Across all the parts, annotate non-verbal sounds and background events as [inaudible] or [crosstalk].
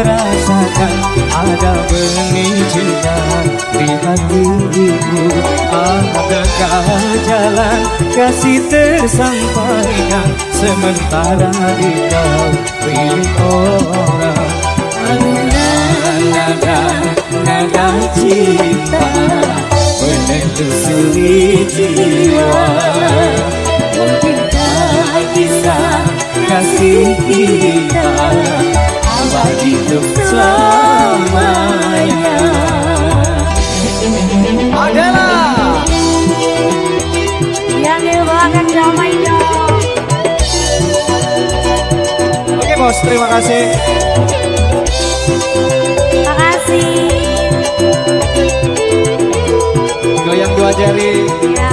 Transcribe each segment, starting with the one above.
merasakan ada benih cinta di hatimu Adakah jalan kasih tersampaikan Sementara di kau pilih orang? Nada, nada cinta Menelusuri jiwa. Mungkinkah kisah kasih kita abadi hidup selamanya adalah yang damai dong oke bos terima kasih. Terima kasih. Goyang dua jari. Ya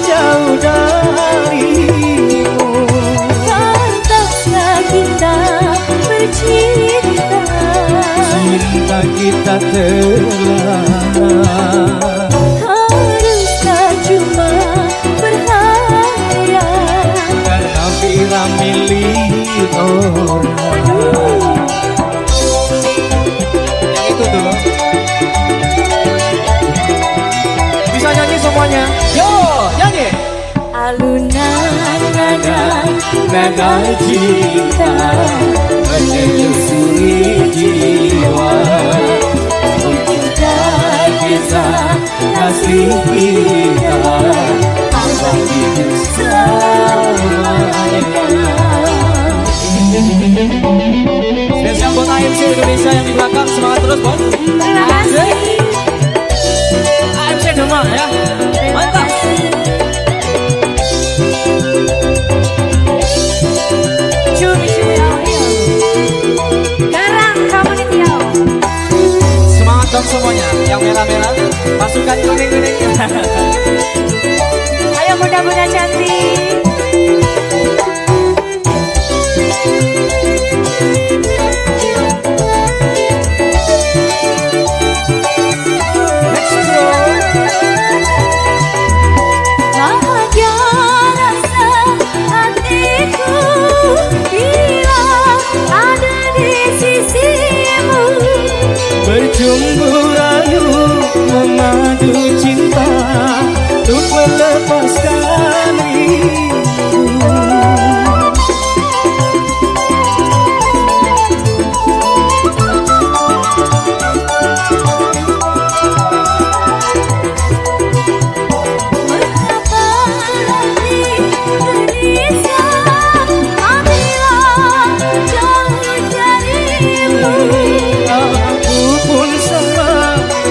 jauh darimu. Pantaslah kita bercinta. Cinta kita telah Haruskah cuma berhayal Karena bila milik orang Alunan nada Nada cinta Menelusuri jiwa Mungkinkah kisah kasih kita Abadi selamanya Spesial buat AMC Indonesia yang di belakang. Semangat terus bos Pasukan kuning-kuning [laughs] Ayo muda-muda cantik. Let's melepaskan Aku pun sama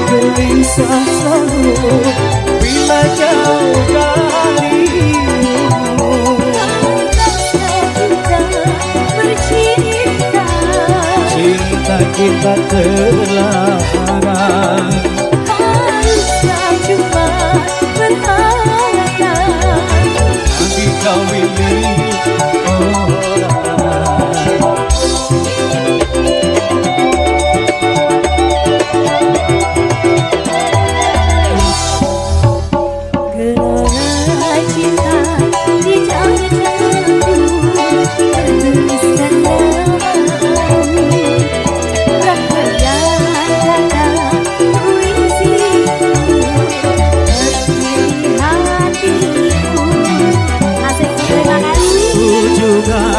gelisah selalu kita terlarang Haruskah cuma berhayal kau milik orang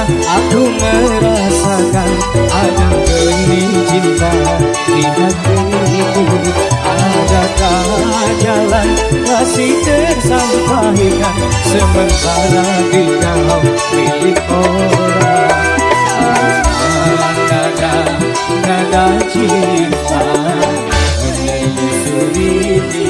aku merasakan ada benih cinta di hatiku Adakah jalan masih tersampaikan? Sementara di kau milik orang. Nada, nada cinta menyusuri